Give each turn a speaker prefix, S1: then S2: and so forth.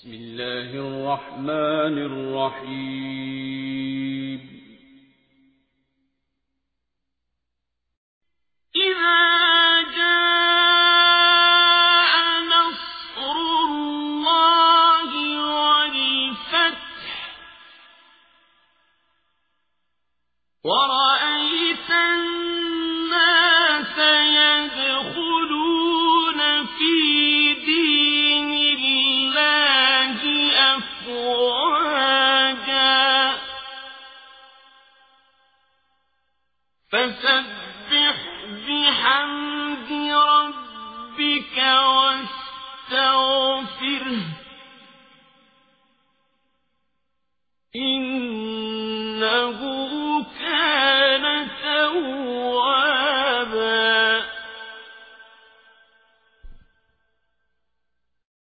S1: بسم الله الرحمن الرحيم.
S2: إذا جاء نصر الله والفتح ورأيت فسبح بحمد ربك واستغفره. إنه